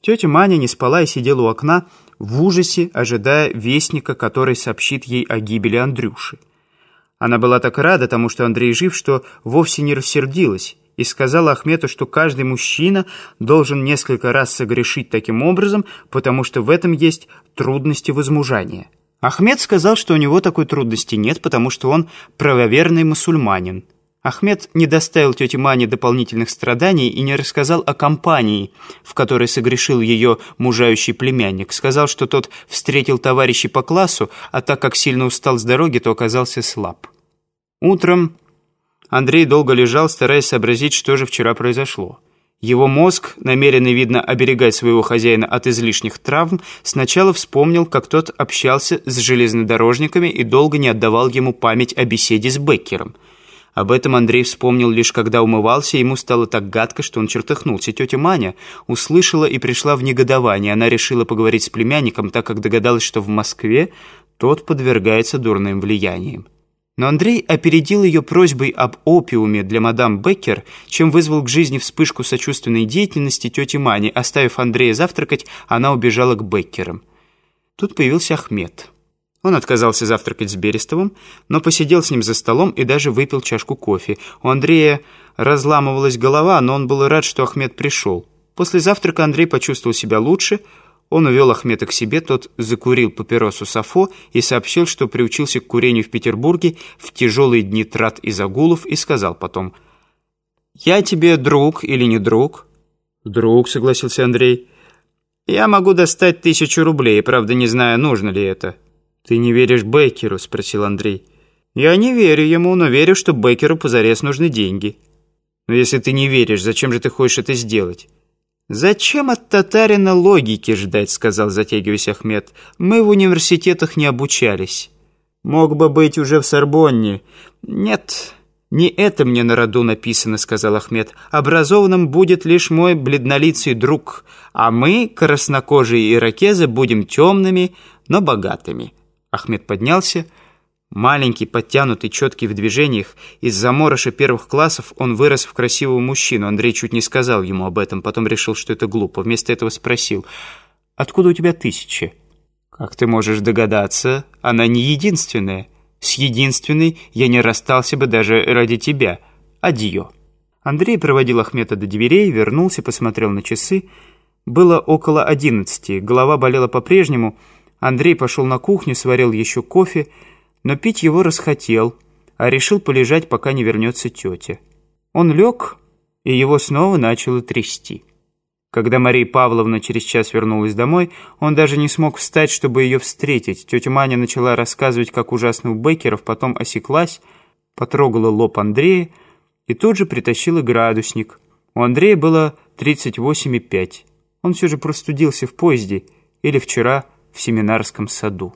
Тетя Маня не спала и сидела у окна в ужасе, ожидая вестника, который сообщит ей о гибели Андрюши. Она была так рада тому, что Андрей жив, что вовсе не рассердилась и сказала Ахмету, что каждый мужчина должен несколько раз согрешить таким образом, потому что в этом есть трудности возмужания. Ахмед сказал, что у него такой трудности нет, потому что он правоверный мусульманин. Ахмед не доставил тете Мане дополнительных страданий и не рассказал о компании, в которой согрешил ее мужающий племянник. Сказал, что тот встретил товарищей по классу, а так как сильно устал с дороги, то оказался слаб. Утром Андрей долго лежал, стараясь сообразить, что же вчера произошло. Его мозг, намеренный, видно, оберегать своего хозяина от излишних травм, сначала вспомнил, как тот общался с железнодорожниками и долго не отдавал ему память о беседе с Беккером – об этом Андрей вспомнил лишь когда умывался, ему стало так гадко, что он чертыхнулся. Тетя Маня услышала и пришла в негодование. Она решила поговорить с племянником, так как догадалась, что в Москве тот подвергается дурным влияниям. Но Андрей опередил ее просьбой об опиуме для мадам Беккер, чем вызвал к жизни вспышку сочувственной деятельности тети Мани. Оставив Андрея завтракать, она убежала к Беккерам. Тут появился Ахмед. Он отказался завтракать с Берестовым, но посидел с ним за столом и даже выпил чашку кофе. У Андрея разламывалась голова, но он был рад, что Ахмед пришел. После завтрака Андрей почувствовал себя лучше. Он увел Ахмеда к себе, тот закурил папиросу Сафо и сообщил, что приучился к курению в Петербурге в тяжелые дни трат и загулов, и сказал потом, «Я тебе друг или не друг?» «Друг», — согласился Андрей. «Я могу достать тысячу рублей, правда, не знаю, нужно ли это». «Ты не веришь Беккеру?» – спросил Андрей. «Я не верю ему, но верю, что Беккеру позарез нужны деньги». «Но если ты не веришь, зачем же ты хочешь это сделать?» «Зачем от татарина логики ждать?» – сказал, затягиваясь Ахмед. «Мы в университетах не обучались». «Мог бы быть уже в Сорбонне». «Нет, не это мне на роду написано», – сказал Ахмед. «Образованным будет лишь мой бледнолицый друг, а мы, краснокожие иракезы, будем темными, но богатыми». Ахмед поднялся. Маленький, подтянутый, четкий в движениях, из заморыша первых классов он вырос в красивого мужчину. Андрей чуть не сказал ему об этом, потом решил, что это глупо. Вместо этого спросил, «Откуда у тебя тысячи?» «Как ты можешь догадаться, она не единственная. С единственной я не расстался бы даже ради тебя. Адьё». Андрей проводил Ахмета до дверей, вернулся, посмотрел на часы. Было около одиннадцати, голова болела по-прежнему, Андрей пошел на кухню, сварил еще кофе, но пить его расхотел, а решил полежать, пока не вернется тетя. Он лег, и его снова начало трясти. Когда Мария Павловна через час вернулась домой, он даже не смог встать, чтобы ее встретить. Тетя Маня начала рассказывать, как ужасно у Беккеров, потом осеклась, потрогала лоб Андрея и тут же притащила градусник. У Андрея было 38,5. Он все же простудился в поезде или вчера в семинарском саду.